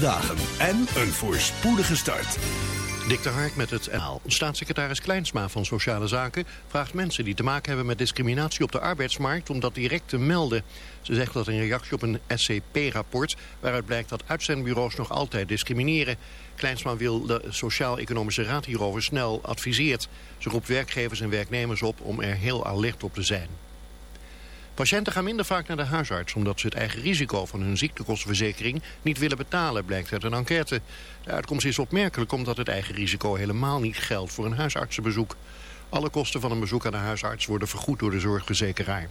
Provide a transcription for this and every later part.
dagen en een voorspoedige start. Dick de met het NL. Staatssecretaris Kleinsma van Sociale Zaken vraagt mensen die te maken hebben met discriminatie op de arbeidsmarkt om dat direct te melden. Ze zegt dat in reactie op een SCP-rapport waaruit blijkt dat uitzendbureaus nog altijd discrimineren. Kleinsma wil de Sociaal-Economische Raad hierover snel adviseert. Ze roept werkgevers en werknemers op om er heel alert op te zijn. Patiënten gaan minder vaak naar de huisarts omdat ze het eigen risico van hun ziektekostenverzekering niet willen betalen, blijkt uit een enquête. De uitkomst is opmerkelijk omdat het eigen risico helemaal niet geldt voor een huisartsenbezoek. Alle kosten van een bezoek aan de huisarts worden vergoed door de zorgverzekeraar.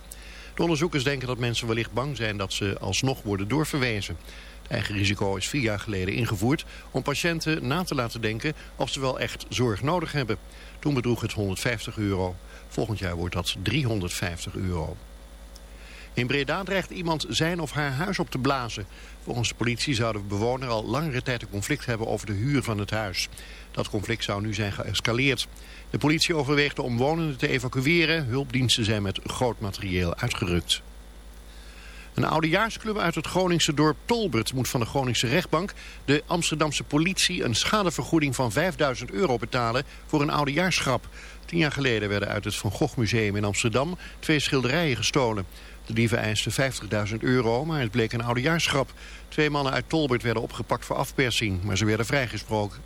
De onderzoekers denken dat mensen wellicht bang zijn dat ze alsnog worden doorverwezen. Het eigen risico is vier jaar geleden ingevoerd om patiënten na te laten denken of ze wel echt zorg nodig hebben. Toen bedroeg het 150 euro. Volgend jaar wordt dat 350 euro. In Breda dreigt iemand zijn of haar huis op te blazen. Volgens de politie zou de bewoner al langere tijd een conflict hebben over de huur van het huis. Dat conflict zou nu zijn geëscaleerd. De politie overweegt de omwonenden te evacueren. Hulpdiensten zijn met groot materieel uitgerukt. Een oudejaarsclub uit het Groningse dorp Tolbert moet van de Groningse rechtbank de Amsterdamse politie een schadevergoeding van 5000 euro betalen voor een oudejaarsgrap. Tien jaar geleden werden uit het Van Gogh Museum in Amsterdam twee schilderijen gestolen. De dieven eisten 50.000 euro, maar het bleek een oudejaarsgrap. Twee mannen uit Tolbert werden opgepakt voor afpersing, maar ze werden vrijgesproken.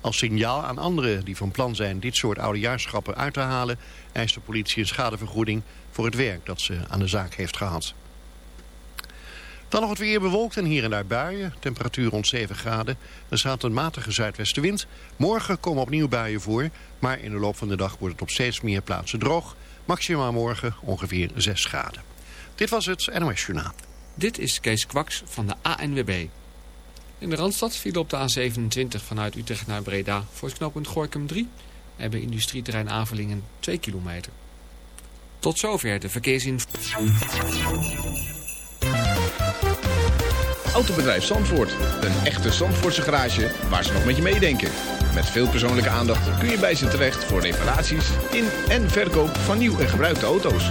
Als signaal aan anderen die van plan zijn dit soort oudejaarsgrappen uit te halen... eist de politie een schadevergoeding voor het werk dat ze aan de zaak heeft gehad. Dan nog het weer bewolkt en hier en daar buien. Temperatuur rond 7 graden. Er staat een matige zuidwestenwind. Morgen komen opnieuw buien voor. Maar in de loop van de dag wordt het op steeds meer plaatsen droog. Maximaal morgen ongeveer 6 graden. Dit was het NOS Journaal. Dit is Kees Kwaks van de ANWB. In de Randstad viel op de A27 vanuit Utrecht naar Breda voor het knooppunt Gorkum 3... en bij industrieterrein Avelingen 2 kilometer. Tot zover de verkeersinformatie. Autobedrijf Zandvoort. Een echte Zandvoortse garage waar ze nog met je meedenken. Met veel persoonlijke aandacht kun je bij ze terecht voor reparaties in en verkoop van nieuw en gebruikte auto's.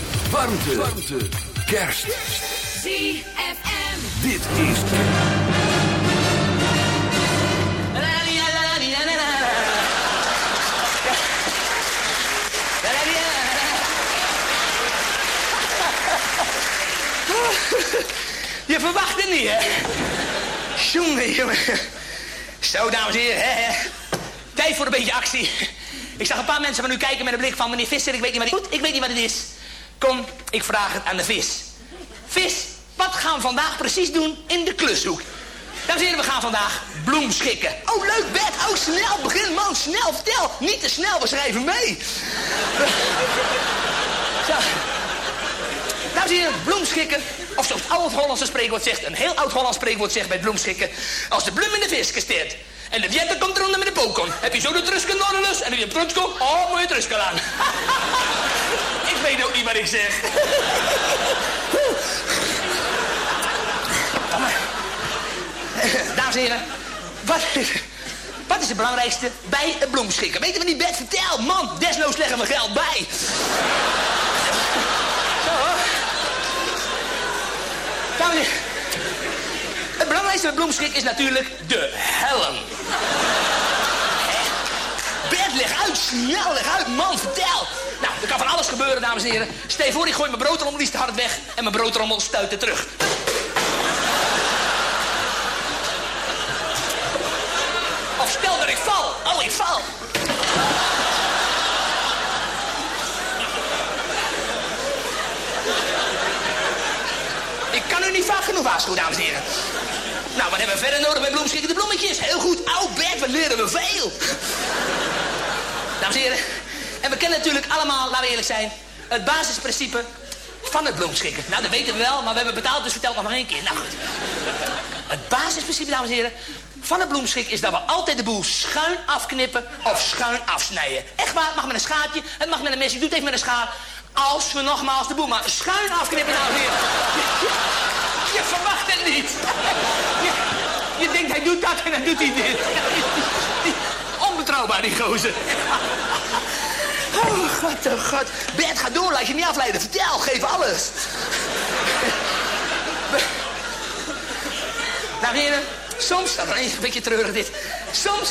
Warmte. Warmte. Kerst. ZFM. Dit is... Je verwacht het niet, hè? Jongen, jongen. Zo, dames en heren. Hè, hè. Tijd voor een beetje actie. Ik zag een paar mensen van u kijken met een blik van... meneer Visser, ik weet niet wat ik moet. Ik weet niet wat het is. Kom, ik vraag het aan de vis. Vis, wat gaan we vandaag precies doen in de klushoek? Dames en heren, we gaan vandaag bloem schikken. Oh, leuk, Bert. Oh, snel, begin, man. Snel, vertel. Niet te snel, we schrijven mee. Zo. Dames en heren, bloemschikken. Of zoals het oud-Hollandse spreekwoord zegt, een heel oud-Hollands spreekwoord zegt bij bloemschikken. Als de bloem in de vis gesteerd. En de wiette komt eronder met de pokon. Heb je zo de trusken Norrelus en wie je trusken, oh, moet je trusken aan. ik weet ook niet wat ik zeg. Dames en heren, wat, wat Wat is het belangrijkste bij het bloemschikken? Weten we niet, Bert? Vertel, man. Desnoods leggen we geld bij. Zo, hoor. Belangrijkste bij bloemschik is natuurlijk de helm. Bert, leg uit, snel, leg uit, man, vertel. Nou, er kan van alles gebeuren, dames en heren. Stel voor, ik gooi mijn broodrommel liefst hard weg... en mijn broodrommel stuit er terug. Of stel dat ik val. Oh, ik val. Ik kan u niet vaak genoeg waarschuwen, dames en heren. Hebben we verder nodig met bloemschikken? De bloemetjes. Heel goed. Oh, Bert, wat leren we veel. Dames en heren. En we kennen natuurlijk allemaal, laten we eerlijk zijn... het basisprincipe van het bloemschikken. Nou, dat weten we wel, maar we hebben betaald, dus vertel het nog maar één keer. Nou goed. Het basisprincipe, dames en heren, van het bloemschik is dat we altijd de boel schuin afknippen of schuin afsnijden. Echt waar, het mag met een schaartje, het mag met een mes, je doet het even met een schaar. Als we nogmaals de boel maar schuin afknippen, dames en heren. Je verwacht het niet. Je, denkt, hij doet dat en dan doet hij dit. Onbetrouwbaar, die gozer. Oh, god, oh, god. Bert, ga door, laat je niet afleiden. Vertel, geef alles. Dames en heren, soms, dat is een beetje treurig dit. Soms,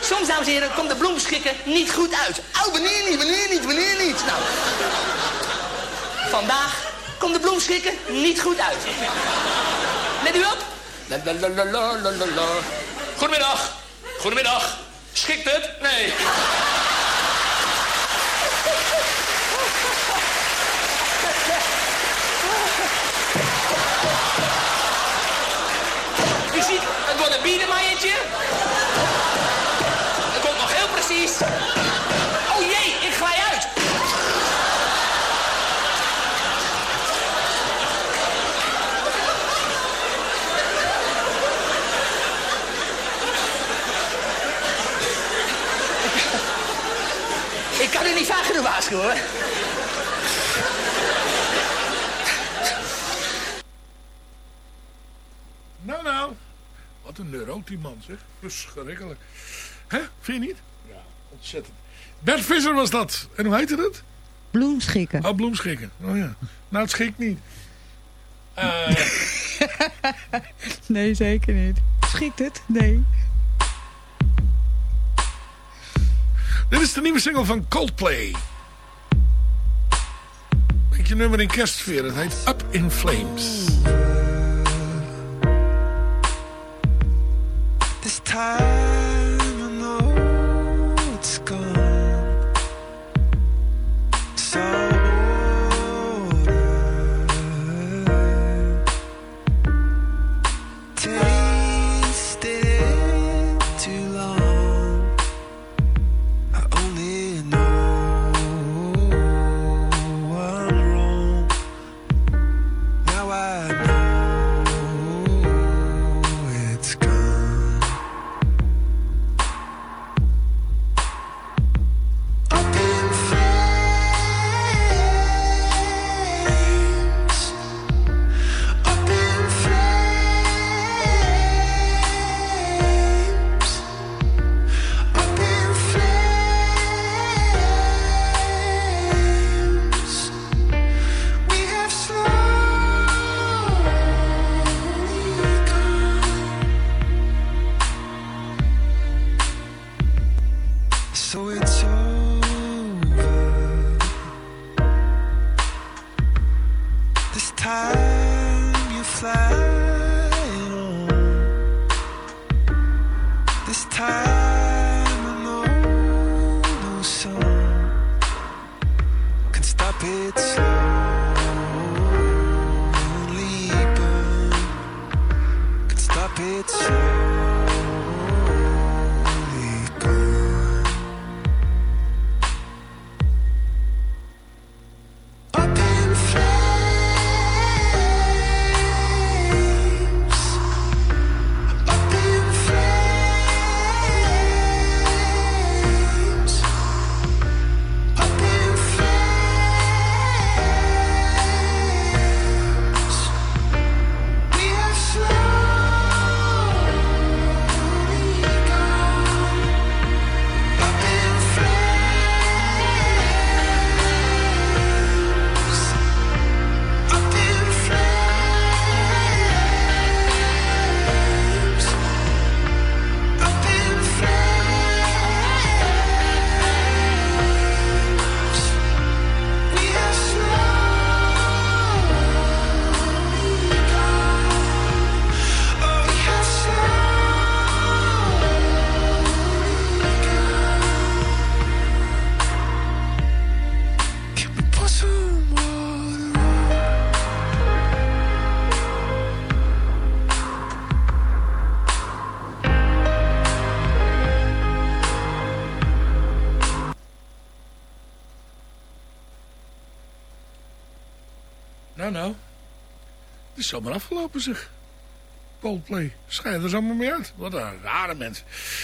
soms, dames en heren, komt de bloemschikken niet goed uit. Oh, wanneer niet, wanneer niet, wanneer niet. Nou, vandaag komt de bloemschikken niet goed uit. Let u op. Goedemiddag. Goedemiddag. Schikt het? Nee. U ziet, het wordt een biedenmaaiertje. Het komt nog heel precies. Oh jee, ik glij uit. Ik genoeg waarschuwen, hoor. Nou, nou. Wat een neurot die man, zeg. Verschrikkelijk. Hè? Vind je niet? Ja, ontzettend. Bert Visser was dat. En hoe heette het? Bloemschikken. Oh, bloemschikken. Oh ja. Nou, het schikt niet. Eh, Nee, zeker niet. Schikt het? Nee. Dit is de nieuwe single van Coldplay. Beetje nummer in kerstsfeer. Het heet Up in Flames. This time picture is zomaar afgelopen, zeg. Coldplay. Schijnt er zomaar mee uit. Wat een rare mens.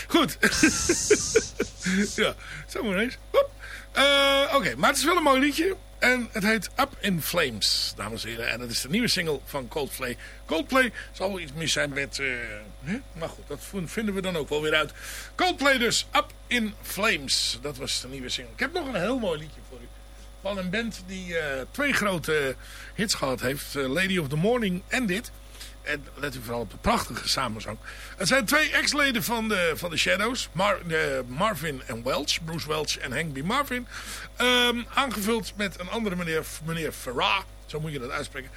Goed. ja, zomaar eens. Hop. Eh, Oké, maar het is wel een mooi liedje. En het heet Up in Flames, dames en heren. En dat is de nieuwe single van Coldplay. Coldplay zal wel iets mis zijn met... eh, hè? Maar goed, dat vinden we dan ook wel weer uit. Coldplay dus, Up in Flames. Dat was de nieuwe single. Ik heb nog een heel mooi liedje voor u. Van een band die eh, twee grote hits gehad heeft. eh, Lady of the Morning en dit. En let u vooral op de prachtige samenzang. Het zijn twee ex-leden van de, van de Shadows. Eh, Marvin en Welch. Bruce Welch en Hank B. Marvin. Ehm, aangevuld met een andere meneer, meneer Farrar. Zo moet je dat uitspreken.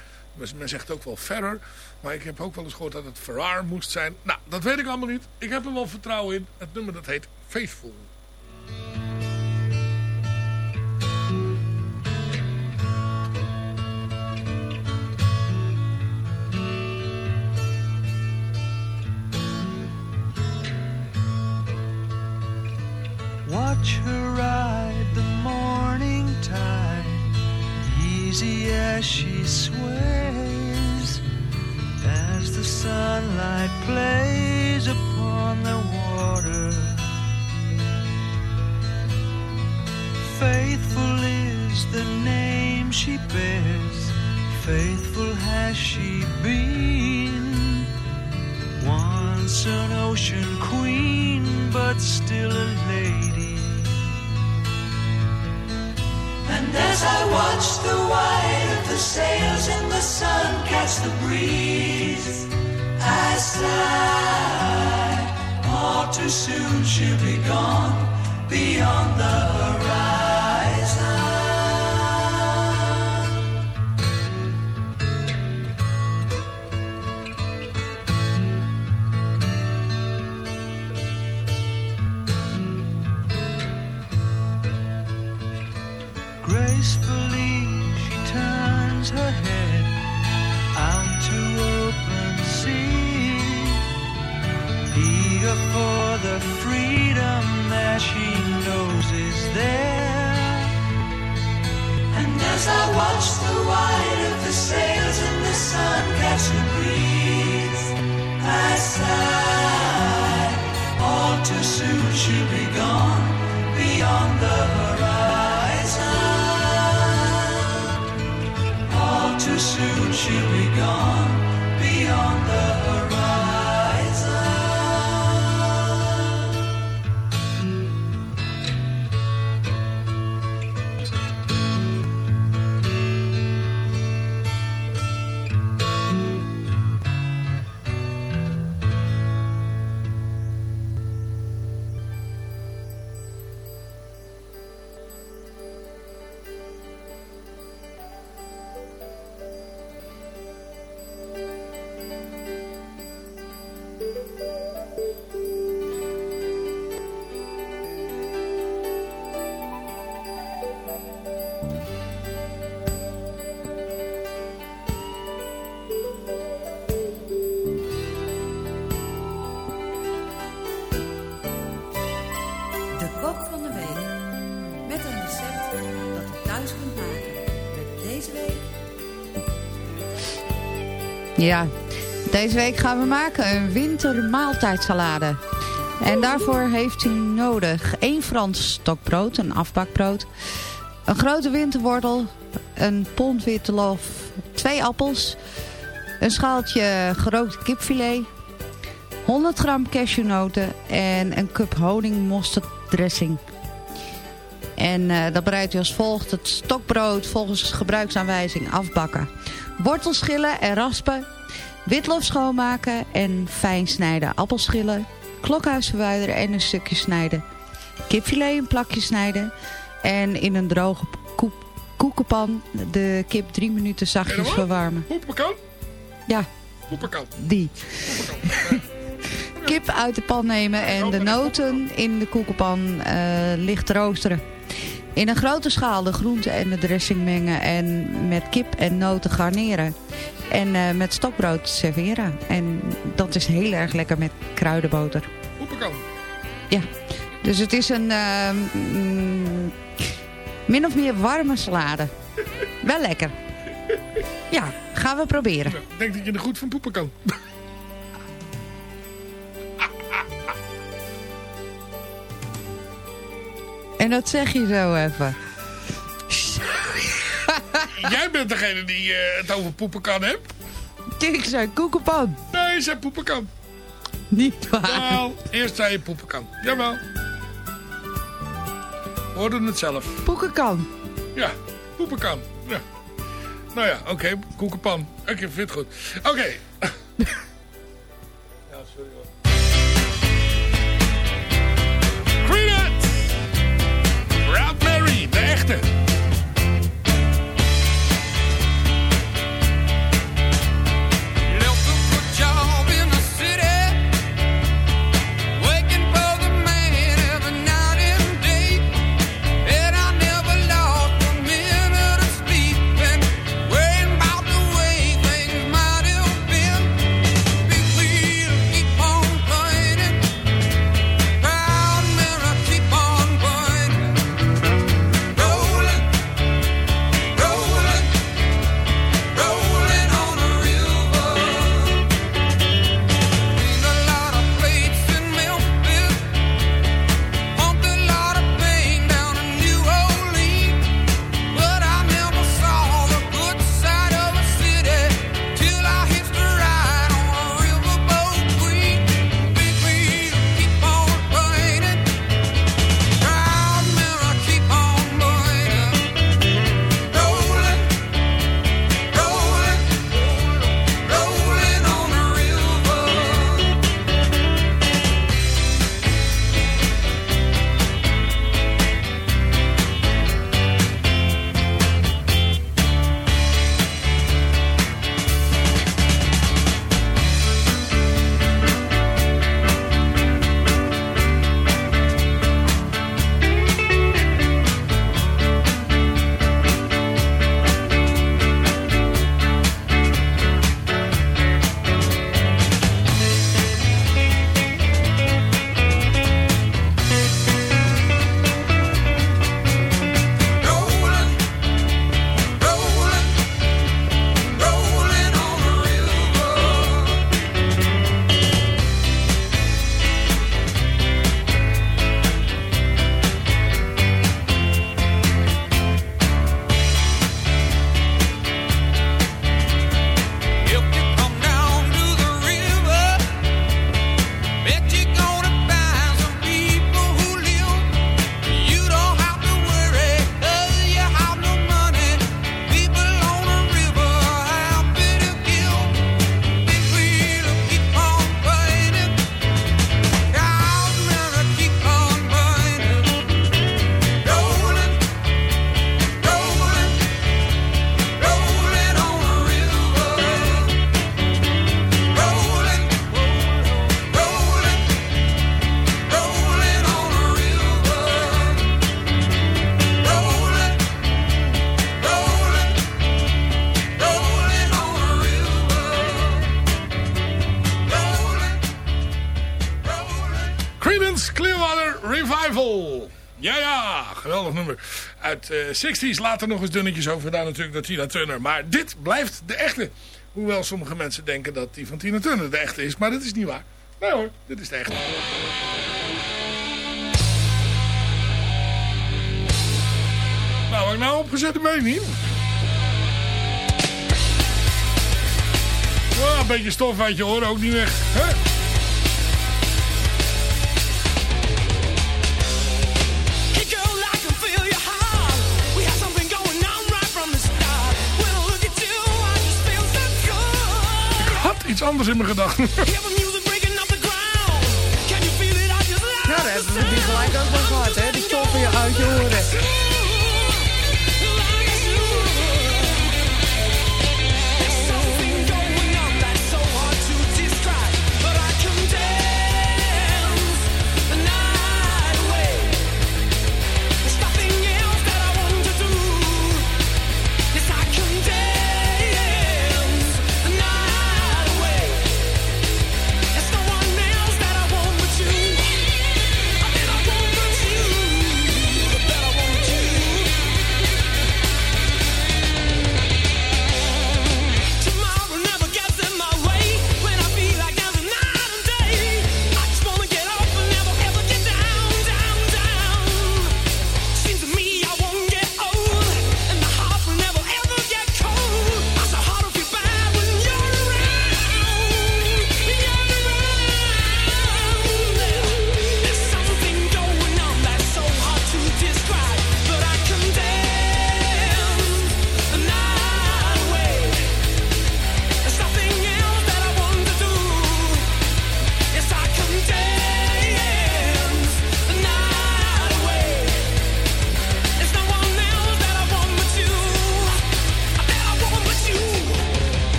Men zegt ook wel Ferrer. Maar ik heb ook wel eens gehoord dat het Farrar moest zijn. Nou, dat weet ik allemaal niet. Ik heb er wel vertrouwen in. Het nummer dat heet Faithful. Watch her ride the morning tide, easy as she sways, as the sunlight plays upon the water. Faithful is the name she bears, faithful has she been. Once an ocean queen, but still a lady. And as I watch the white of the sails in the sun catch the breeze, I sigh. All too soon she'll be gone beyond the horizon. For the freedom that she knows is there. And as I watch the white of the sails in the sun catch the breeze, I sigh. Ja, deze week gaan we maken een wintermaaltijdsalade. En daarvoor heeft u nodig één Frans stokbrood, een afbakbrood, een grote winterwortel, een pond witte lof, twee appels, een schaaltje gerookt kipfilet, 100 gram cashewnoten en een cup honing dressing. En eh, dat bereidt u als volgt het stokbrood volgens gebruiksaanwijzing afbakken. Wortels schillen en raspen. Witlof schoonmaken en fijn snijden. Appelschillen, klokhuis verwijderen en een stukje snijden. Kipfilet in plakjes snijden. En in een droge koek- koekenpan de kip drie minuten zachtjes verwarmen. Hoepekan? Ja, Hoepekan. die. Kip uit de pan nemen en de noten in de koekenpan eh, licht roosteren. In een grote schaal de groenten en de dressing mengen en met kip en noten garneren. En eh, met stokbrood serveren. En dat is heel erg lekker met kruidenboter. Hoepekan. Ja, dus het is een eh, mm, min of meer warme salade. Wel lekker. Ja, gaan we proberen. Ik denk dat je er goed van poepen kan. En dat zeg je zo even. Jij bent degene die eh, het over poepen kan, hè? Ik zei koekenpan. Nee, je zei poepen kan. Niet waar. Wel, eerst zei je poepen kan. Jawel. Hoorde het zelf. Poekenkan. Ja, poepen kan. Ja. Nou ja, oké, koekenpan. Ik vind het goed. Oké. echte. Uit eh 60s, later nog eens dunnetjes over gedaan natuurlijk door Tina Turner. Maar dit blijft de echte. Hoewel sommige mensen denken dat die van Tina Turner de echte is. Maar dat is niet waar. Nee hoor, dit is de echte. Nou, heb ik nou opgezet niet? Oh, een beetje stof uit je oren ook niet weg. Hè? Iets anders in mijn gedachten. Ja, daar hebben we die gelijk ook wel gehad, hè? Die stof weer uit je oren.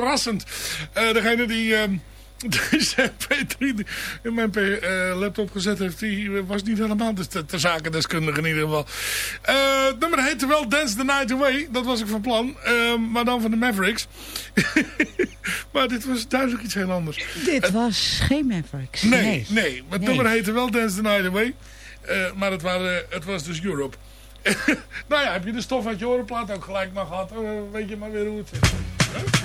Verrassend. Eh, degene die ehm, deze MP3 in mijn eh, laptop gezet heeft, die was niet helemaal de, de, de zakendeskundige in ieder geval. Eh, het nummer heette wel Dance the Night Away. Dat was ik van plan. Ehm, maar dan van de Mavericks. maar dit was duidelijk iets heel anders. Dit was geen Mavericks. Nee, nee. Het Nee. nummer heette wel Dance the Night Away. Maar het, waren, het was dus Europe. nou ja, heb je de stof uit je orenplaat ook gelijk maar gehad. eh, weet je maar weer hoe het zit. Dus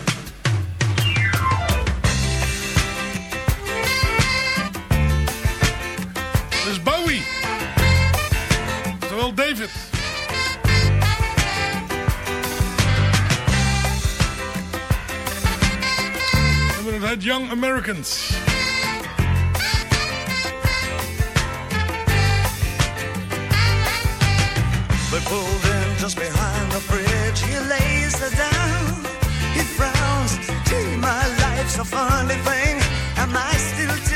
Terwijl David. Nummer het heet Young Americans. They pulled in just behind the bridge. He lays her down. He frowns. Gee, my life's a funny thing. Am I still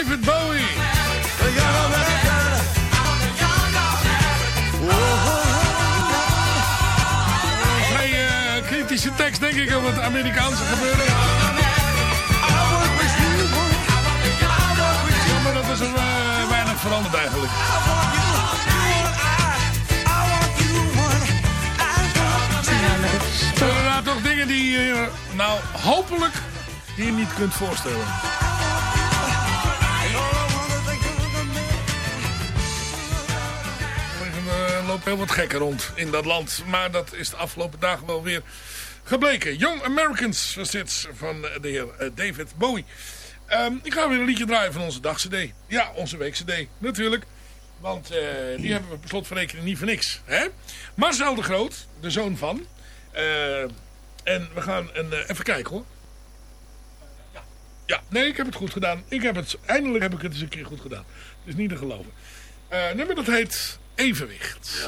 David Bowie. Eh, kritische tekst, denk ik, over het Amerikaanse gebeuren. Jammer dat is er eh, weinig veranderd eigenlijk. Er toch dingen die je, nou hopelijk, die niet kunt voorstellen? Heel wat gekken rond in dat land. Maar dat is de afgelopen dagen wel weer gebleken. Young Americans was dit van de heer eh, David Bowie. Ehm, ik ga weer een liedje draaien van onze dag-cd. Ja, onze week-cd, natuurlijk. Want eh, die hebben we per slot van rekening niet voor niks. Hè? Marcel de Groot, de zoon van. Eh, en we gaan een, even kijken hoor. Ja. nee, ik heb het goed gedaan. Ik heb het, eindelijk heb ik het eens een keer goed gedaan. Het is niet te geloven. Nummer dat heet Evenwicht.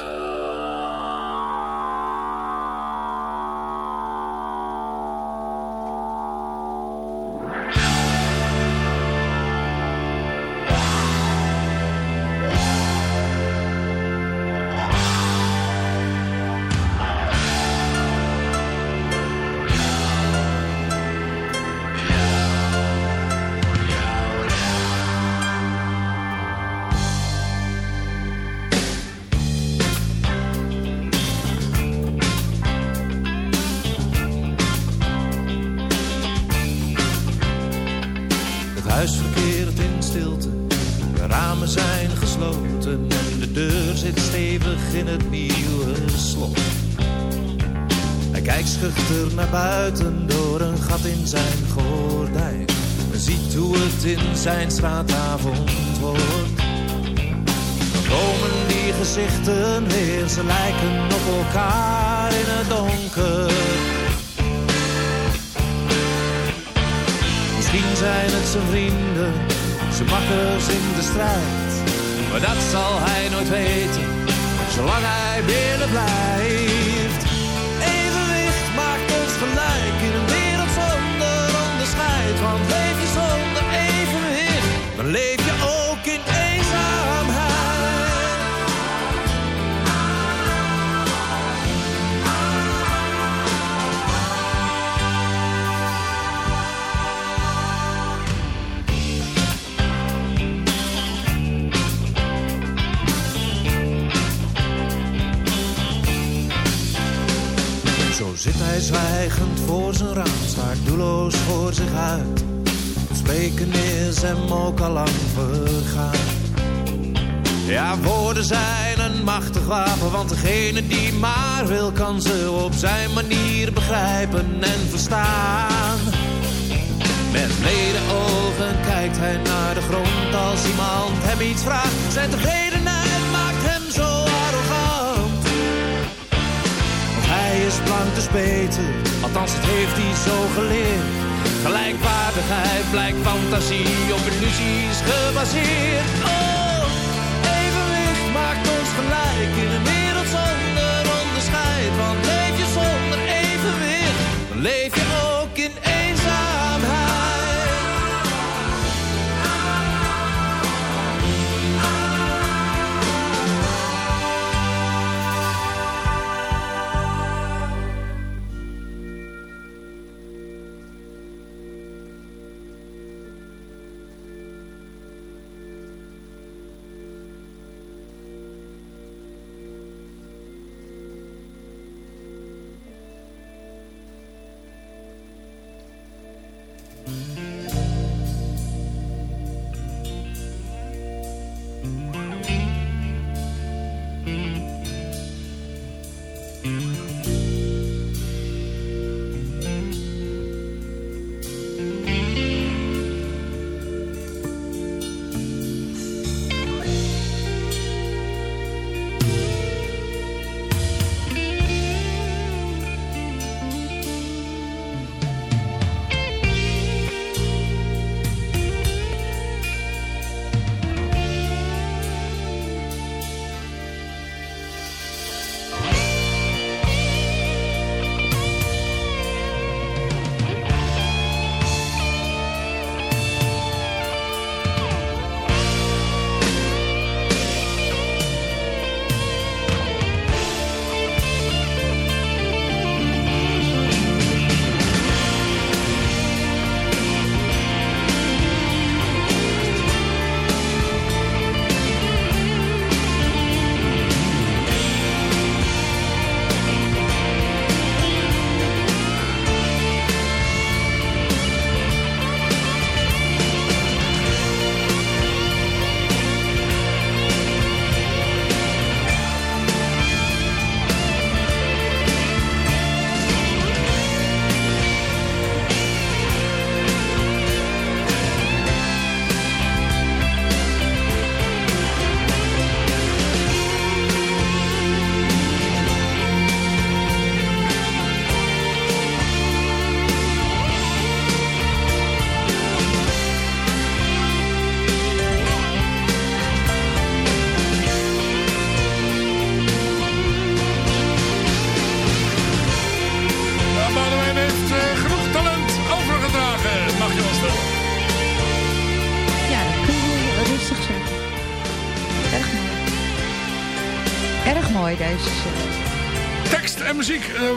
En de deur zit stevig in het nieuwe slot. Hij kijkt schuchter naar buiten door een gat in zijn gordijn en ziet hoe het in zijn straatavond wordt. Dan komen die gezichten weer, ze lijken op elkaar in het donker. Misschien zijn het zijn vrienden, zijn makkers in de strijd. Maar dat zal hij nooit weten, zolang hij binnen blijft. Evenwicht maakt ons gelijk in een wereld zonder onderscheid. Want je zonder evenwicht, zit hij zwijgend voor zijn raam, staart doelloos voor zich uit. Het spreken is hem ook al lang vergaan. Ja, woorden zijn een machtig wapen, want degene die maar wil, kan ze op zijn manier begrijpen en verstaan. Met ogen kijkt hij naar de grond als iemand hem iets vraagt. Zijn tevredenheid maakt hem zo blank dus beter, althans het heeft hij zo geleerd. Gelijkwaardigheid blijkt fantasie op illusies gebaseerd. Oh, evenwicht maakt ons gelijk in een wereld zonder onderscheid. Want leef je zonder evenwicht, dan leef je ook in eenzaamheid.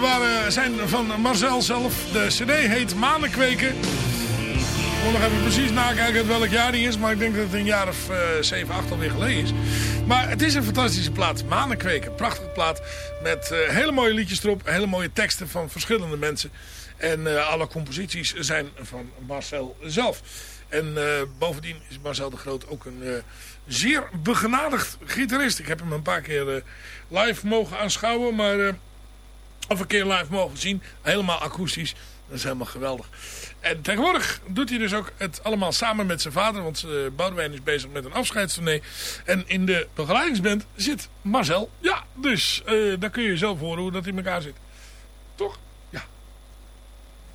Waren, zijn van Marcel zelf. De cd heet Manenkweken. Ik moet nog even precies nakijken uit welk jaar die is. Maar ik denk dat het een jaar of uh, 7, 8 alweer geleden is. Maar het is een fantastische plaat. Manenkweken. Prachtige plaat. Met uh, hele mooie liedjes erop. Hele mooie teksten van verschillende mensen. En uh, alle composities zijn van Marcel zelf. En uh, bovendien is Marcel de Groot ook een zeer begenadigd gitarist. Ik heb hem een paar keer live mogen aanschouwen, maar of een keer live mogen zien. Helemaal akoestisch. Dat is helemaal geweldig. En tegenwoordig doet hij dus ook het allemaal samen met zijn vader. Want uh, Boudewijn is bezig met een afscheidstournee. En in de begeleidingsband zit Marcel. Ja, dus uh, dan kun je zelf horen hoe dat in elkaar zit. Toch? Ja.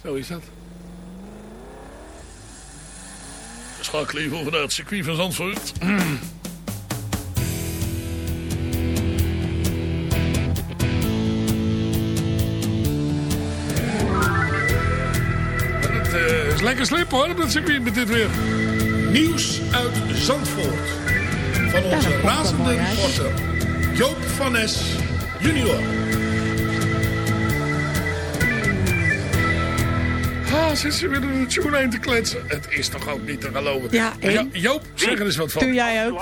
Zo is dat. Schakelen even vanuit het circuit van Zandvoort. is lekker slip hoor, op het circuit met dit weer. Nieuws uit Zandvoort. Van onze ja, razende reporter Joop van Es junior. Ah, zit ze weer door de tune heen te kletsen. Het is toch ook niet te geloven. Ja, ja Joop, zeg er eens wat van. Doe jij ook?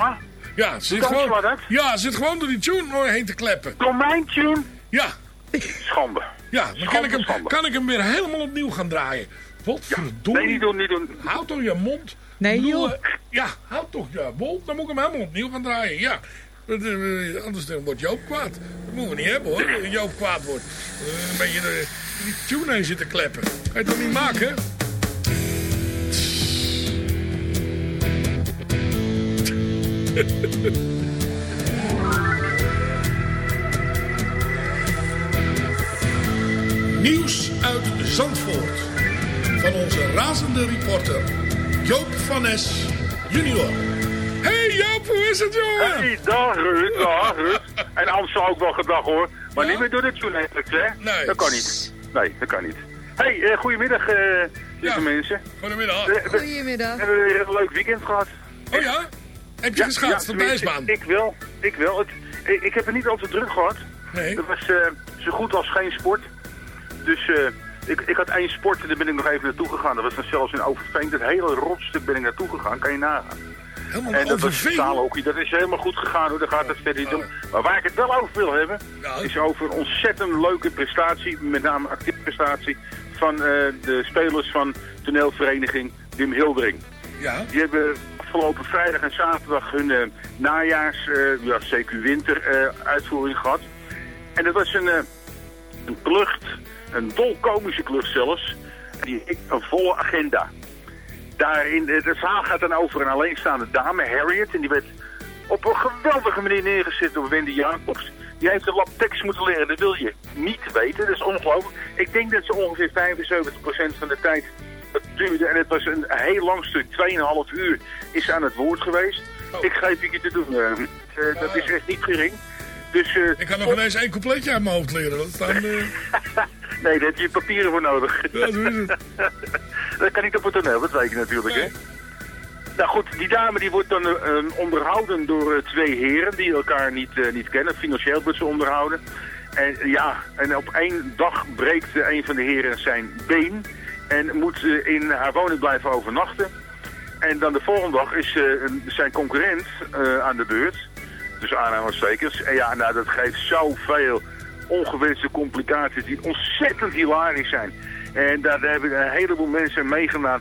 Ja, ze zit, gewoon, ja, zit gewoon door die tune heen te kleppen. Door mijn tune? Ja. Schande. Ja, dan kan ik, hem, kan ik hem weer helemaal opnieuw gaan draaien. Wat ja. Nee, niet doen, niet doen. Houd toch je mond. Nee, joh. Ja, houd toch je mond. Dan moet ik hem helemaal opnieuw gaan draaien. Ja. Anders dan wordt Joop kwaad. Dat moeten we niet hebben hoor. Joop kwaad wordt. Een beetje de, die tune heen zitten kleppen. Ga je toch niet maken? Nieuws uit Zandvoort. Van onze razende reporter Joop van Es junior. Hey Joop, hoe is het jongen? Hey, dag Ruud, dag Ruud. En Amstel ook wel gedag hoor. Maar ja? niet meer door de tune hè? Nee. Dat kan niet. Nee, dat kan niet. Hey, uh, goedemiddag uh, lieve ja. mensen. Goedemiddag. Uh, goedemiddag. We hebben weer een leuk weekend gehad. Oh ja? Heb je ja, geschaatst ja, op de ijsbaan? Ik, ik wel, ik wel. Het, ik, ik, heb er niet al te druk gehad. Nee. Dat was uh, zo goed als geen sport. Dus uh, ik, ik had één sport en daar ben ik nog even naartoe gegaan. Dat was dan zelfs in Overveen. Dat hele rotstuk ben ik naartoe gegaan, kan je nagaan. Helemaal en dat was hockey. Dat is helemaal goed gegaan hoor, daar gaat het verder niet om. Maar waar ik het wel over wil hebben, is over een ontzettend leuke prestatie, met name actieve prestatie, van uh, de spelers van toneelvereniging Wim Hildering. Ja. Die hebben afgelopen vrijdag en zaterdag hun uh, najaars, uh, ja, CQ winter uitvoering gehad. En dat was een, een klucht, een dolkomische klucht zelfs. Die heeft een volle agenda. Daarin, de zaal gaat dan over een alleenstaande dame, Harriet. En die werd op een geweldige manier neergezet door Wendy Jacobs. Die heeft een lab tekst moeten leren, dat wil je niet weten. Dat is ongelooflijk. Ik denk dat ze ongeveer 75% van de tijd het duurde. En het was een heel lang stuk, 2,5 uur, is aan het woord geweest. Oh. Ik geef je te doen. Uh, uh, dat is echt niet gering. Dus, uh, ik kan nog ineens één coupletje uit mijn hoofd leren. Dat staan, uh... nee, daar heb je papieren voor nodig. Ja, zo is het. dat kan niet op het toneel, dat weet je natuurlijk. Nee. Hè? Nou goed, die dame die wordt dan uh, onderhouden door twee heren die elkaar niet, niet kennen. Financieel wordt ze onderhouden. En ja, en op één dag breekt een van de heren zijn been. En moet in haar woning blijven overnachten. En dan de volgende dag is zijn concurrent aan de beurt. Dus aanhalingstekens. En ja, nou dat geeft zoveel ongewenste complicaties die ontzettend hilarisch zijn. En daar, hebben een heleboel mensen meegedaan.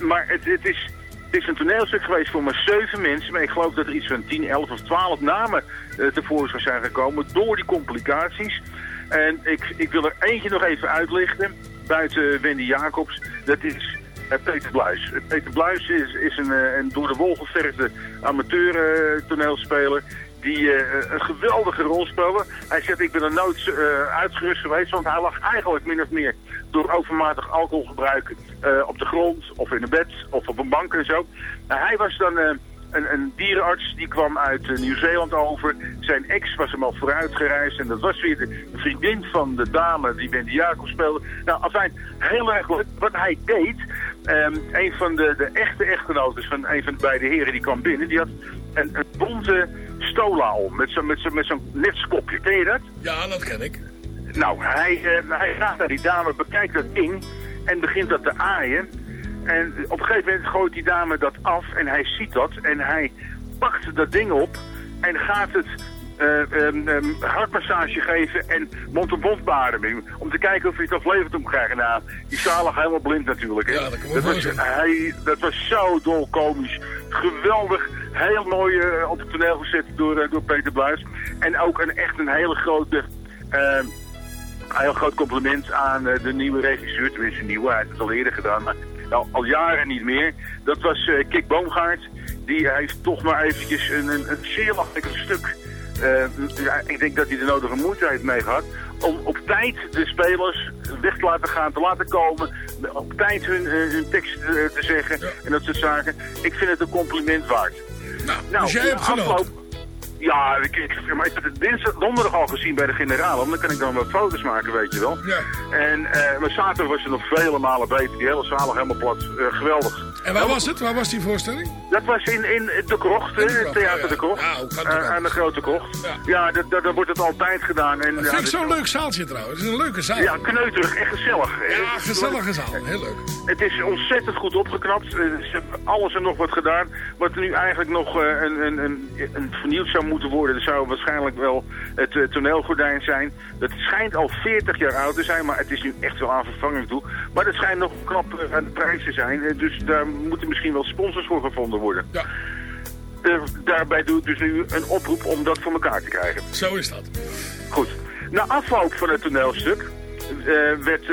Maar het, het is... Het is een toneelstuk geweest voor maar zeven mensen. Maar ik geloof dat er iets van 10, 11 of 12 namen uh, tevoorschijn zijn gekomen door die complicaties. En ik, ik wil er eentje nog even uitlichten. Buiten Wendy Jacobs. Dat is uh, Peter Bluis. Peter Bluis is, is een, een door de wol geverfde amateur toneelspeler die uh, een geweldige rol speelde. Hij zegt, ik ben er nooit uh, uitgerust geweest, want hij lag eigenlijk min of meer door overmatig alcoholgebruik uh, op de grond, of in een bed, of op een bank en zo. hij was dan een, een, dierenarts, die kwam uit Nieuw-Zeeland over. Zijn ex was hem al vooruit gereisd en dat was weer de vriendin van de dame die Wendy Jacob speelde. Nou, afijn, heel erg leuk. Wat hij deed, um, een van de, de echte echtgenoten van een van de beide heren die kwam binnen, die had een, een bonte stola om, met zo'n met zo'n met. Ken je dat? Ja, dat ken ik. Nou, hij, eh, hij gaat naar die dame, bekijkt dat ding en begint dat te aaien. En op een gegeven moment gooit die dame dat af en hij ziet dat en hij pakt dat ding op en gaat het ehm, ehm, hartmassage geven en mond-op-mond beademing. Om te kijken of hij het nog levend om krijgen. Nou, die zalig helemaal blind natuurlijk. Hè? Ja, dat kan me dat, was, hij, dat was zo dol komisch. Geweldig. Heel mooi eh, op het toneel gezet door, eh, door Peter Bluis. En ook een, echt een hele grote... eh, een heel groot compliment aan de nieuwe regisseur. Tenminste, nieuwe. Hij heeft het al eerder gedaan, maar al, al jaren niet meer. Dat was Kik Boomgaard. Die heeft toch maar eventjes een, een, een zeer makkelijk stuk... eh, ja, ik denk dat hij de nodige moeite heeft mee gehad. Om op tijd de spelers weg te laten gaan, te laten komen. Op tijd hun, eh, hun tekst eh, te zeggen en dat soort zaken. Ik vind het een compliment waard. Nou, dus jij hebt afloop- ja, ik, ik, maar ik heb het dinsdag, donderdag al gezien bij de generaal. Want dan kan ik dan wat foto's maken, weet je wel. Ja. En eh maar zaterdag was het nog vele malen beter. Die hele zaal helemaal plat. Geweldig. En waar was het? Waar was die voorstelling? Dat was in, in de krocht, In de krocht, theater ja, de krocht. Ja, het Eh, aan de grote krocht. Ja. Ja, dat, dat, daar wordt het altijd gedaan. En, Dat vind ik zo'n leuk zaaltje trouwens. Het is een leuke zaal. Ja, kneuterig, echt gezellig. Ja, Eh, gezellige zaal. Heel leuk. Het is ontzettend goed opgeknapt. Eh, Ze hebben alles en nog wat gedaan. Wat nu eigenlijk nog eh, een, een, een, een vernieuwd zou moeten worden. Dat zou waarschijnlijk wel het eh, toneelgordijn zijn. Dat schijnt al 40 jaar oud te zijn, maar het is nu echt wel aan vervanging toe. Maar dat schijnt nog knap eh, aan de prijs te zijn. Eh, Dus daar moeten misschien wel sponsors voor gevonden worden. Ja. Eh, daarbij doe ik dus nu een oproep om dat voor elkaar te krijgen. Zo is dat. Goed. Na afloop van het toneelstuk eh, werd eh,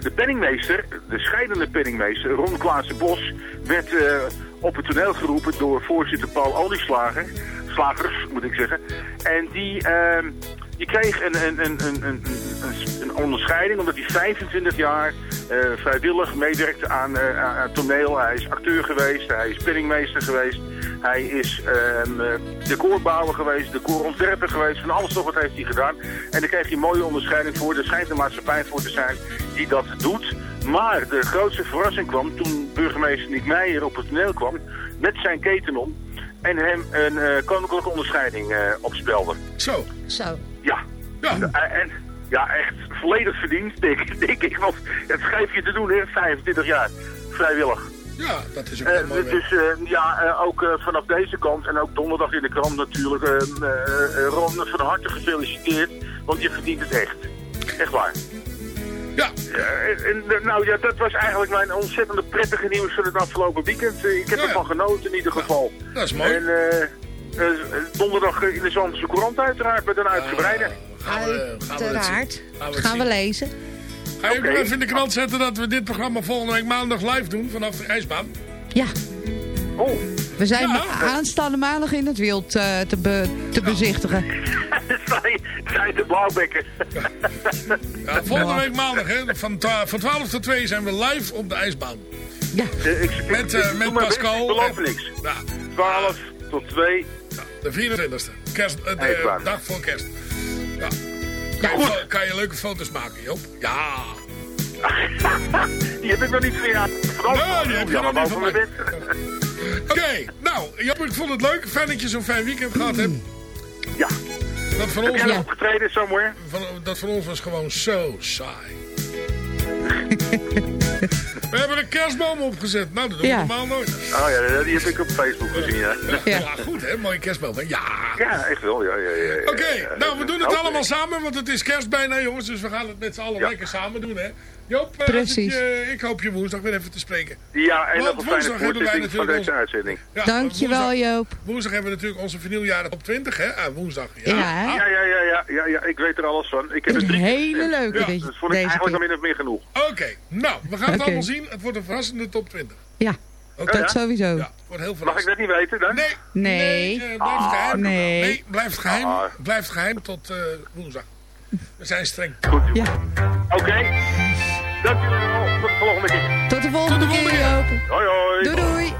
de penningmeester, de scheidende penningmeester, Ron Klaassen Bos, werd op het toneel geroepen door voorzitter Paul Olieslager, slagers moet ik zeggen. En die, die kreeg een, een, een, een, een, een, een onderscheiding omdat hij 25 jaar eh, vrijwillig meewerkte aan, eh, aan, toneel. Hij is acteur geweest, hij is penningmeester geweest. Hij is ehm, eh, decorbouwer geweest, decorontwerper geweest. Van alles nog wat heeft hij gedaan. En daar kreeg hij een mooie onderscheiding voor. Er schijnt een maatschappij voor te zijn die dat doet. Maar de grootste verrassing kwam toen burgemeester Nick Meijer op het toneel kwam. Met zijn keten om. En hem een eh, koninklijke onderscheiding eh, opspelde. Zo. Zo. Ja. Ja. En ja, echt volledig verdiend, denk, denk ik. Want het schijf je te doen, hè. 25 jaar. Vrijwillig. Ja, dat is ook Eh, mooi. dus eh, ja, eh, ook vanaf deze kant en ook donderdag in de krant natuurlijk. Ron, van harte gefeliciteerd, want je verdient het echt. Echt waar. Ja. En, nou ja, dat was eigenlijk mijn ontzettende prettige nieuws van het afgelopen weekend. Ik heb Ja, ja. ervan genoten in ieder geval. Dat is mooi. En donderdag eh, in de Zandse Courant uiteraard met een uitgebreide. Gaan we, gaan we het zien. Uiteraard. Gaan we het Gaan we zien. lezen. Ga je Oké. even in de krant zetten dat we dit programma volgende week maandag live doen vanaf de ijsbaan? Ja, Oh, we zijn Ja. aanstaande maandag in het wild eh, te, be- te bezichtigen. je, sta je te blauwbekken. Ja, volgende week maandag, hè, van, van 12 tot 2 zijn we live op de ijsbaan. Ja, Eh, ik, ik- Met, eh, doe met Pascal. Ik beloof niks. Ja, 12 tot 2. De 24e. Kerst, eh, de dag voor kerst. Ja. Ja, Kan, je, goed. kan je leuke foto's maken, Joop? Ja. Die heb ik nog niet gedaan. Nee, die heb je nog niet van mij. Oké, nou, Joop, ik vond het leuk. Fijn dat je zo'n fijn weekend gehad hebt. Ja. Dat van Heb ons, Ja. opgetreden somewhere? van, dat van ons was gewoon zo saai. We hebben een kerstboom opgezet. Nou, dat doen we Ja. normaal nooit. Oh ja, die heb ik op Facebook gezien, ja. Ja, Ja. goed hè, mooie kerstboom. hè? Ja. Ja, echt wel, ja. ja, ja, ja. Oké, Ja, nou we doen het allemaal samen, want het is kerst bijna jongens. Dus we gaan het met z'n allen Ja. lekker samen doen hè. Joop, eh, Precies. Als ik, je- ik hoop je woensdag weer even te spreken. Ja, en Want nog een woensdag fijne hebben wij voortzetting van natuurlijk deze uitzending. Ja, dankjewel woensdag, Joop. woensdag hebben we natuurlijk onze vinyljaren op 20 hè. Ah, woensdag. Ja. Ja, hè? Ja, ja, ja, ja, ja, ja, ik weet er alles van. Ik heb Een drie hele leuke Ja, Dat vond ik deze eigenlijk al min of meer genoeg. Oké, nou, we gaan het allemaal zien. Het wordt een verrassende top 20. Ja, Oké. dat ja? sowieso. Ja, wordt heel Mag ik dat niet weten dan? Nee, Nee. eh, blijft geheim. nee. nee, blijft geheim. Ah. Blijft geheim tot eh, woensdag. We zijn streng. Goed. Ja, Oké. Dank jullie wel. Tot de volgende keer. tot de volgende Tot de keer Joop. Hoi, hoi. Doei doei.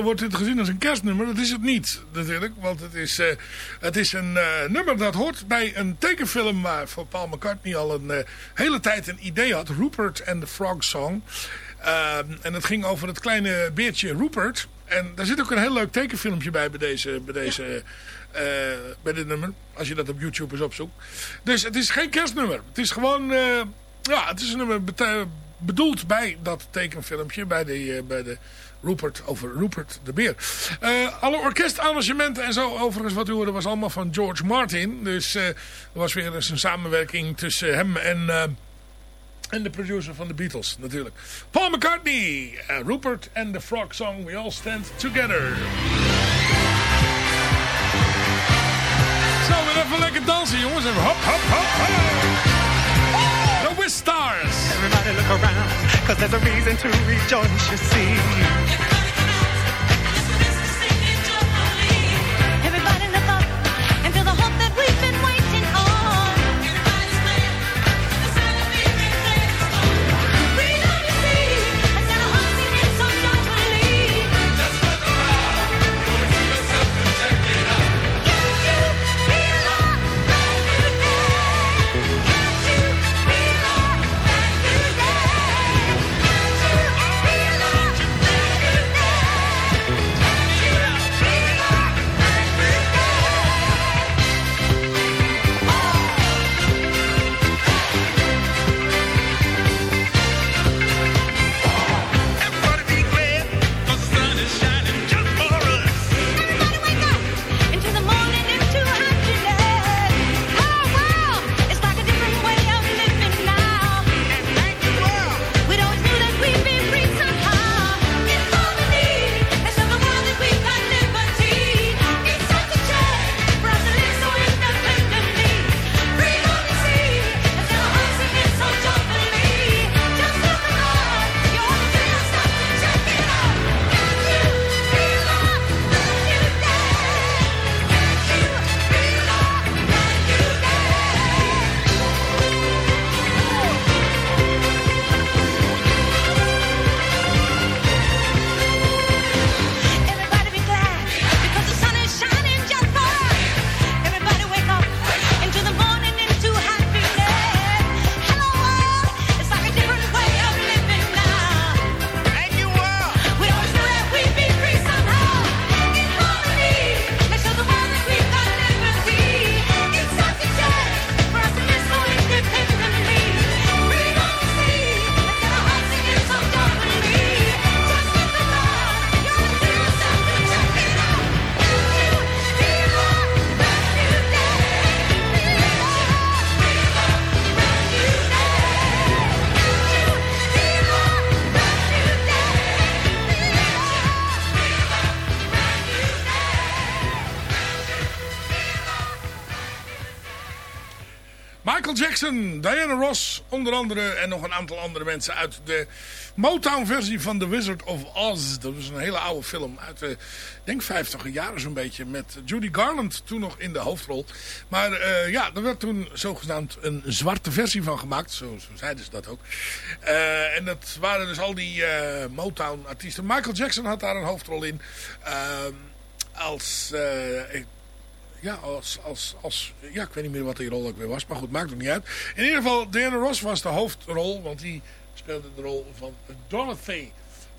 Wordt dit gezien als een kerstnummer. Dat is het niet, natuurlijk. Want het is, eh, het is een eh, nummer dat hoort bij een tekenfilm... waar voor Paul McCartney al een eh, hele tijd een idee had. Rupert and the Frog Song. En het ging over het kleine beertje Rupert. En daar zit ook een heel leuk tekenfilmpje bij, bij deze... Bij deze bij dit nummer, als je dat op YouTube eens opzoekt. Dus het is geen kerstnummer. Het is gewoon, ja, het is een nummer bedoeld bij dat tekenfilmpje, bij de, eh, bij de Rupert, over Rupert de Beer. Eh, alle orkestarrangementen en zo, overigens wat u hoorde, was allemaal van George Martin. Dus eh, er was weer eens een samenwerking tussen hem en... en de producer van de Beatles, natuurlijk. Paul McCartney, Rupert and the Frog Song, We All Stand Together. Zo, weer even lekker dansen, jongens. Hop, hop, hop, hop. Wiz Stars. Everybody look around, cause there's a reason to rejoice, you see. Onder andere en nog een aantal andere mensen uit de Motown-versie van The Wizard of Oz. Dat was een hele oude film uit de, ik denk 50 jaren zo'n beetje, met Judy Garland toen nog in de hoofdrol. Maar eh, ja, er werd toen zogenaamd een zwarte versie van gemaakt, zo, zo zeiden ze dat ook. Eh, en dat waren dus al die eh, Motown-artiesten. Michael Jackson had daar een hoofdrol in. Ehm, als... eh, ja, als, als, als, ja, ik weet niet meer wat die rol ook weer was. Maar goed, maakt het niet uit. In ieder geval, Diana Ross was de hoofdrol. Want die speelde de rol van Dorothy.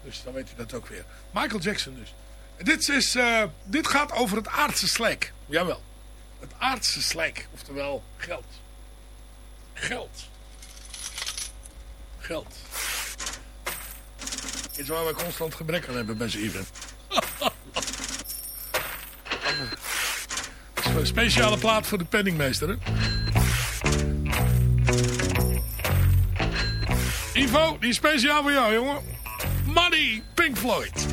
Dus dan weet je dat ook weer. Michael Jackson dus. Dit, is, eh, dit gaat over het aardse slijk. Jawel. Het aardse slijk. Oftewel geld. Geld. Geld. Iets waar we constant gebrek aan hebben bij z'n even. Een speciale plaat voor de penningmeester, hè? Ivo, die is speciaal voor jou, jongen. Money, Pink Floyd.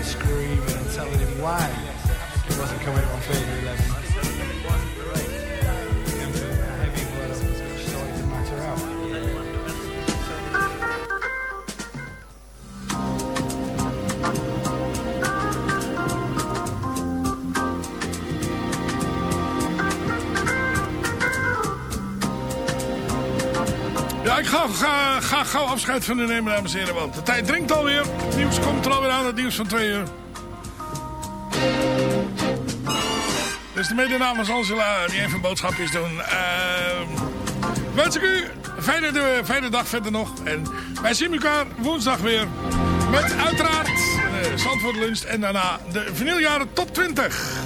ga, ga, ga gauw afscheid van u nemen, dames en heren. Want de tijd dringt alweer. Het nieuws komt er alweer aan, het nieuws van twee uur. Dus de mede namens Angela, die even boodschapjes doen. Uh, wens ik u een fijne, fijne dag verder nog. En wij zien elkaar woensdag weer. Met uiteraard de Zandvoort Lunch en daarna de vinyljaren top 20.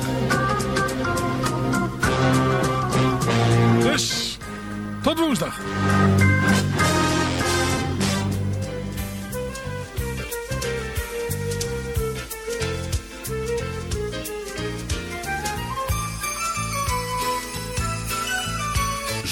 Dus, tot woensdag.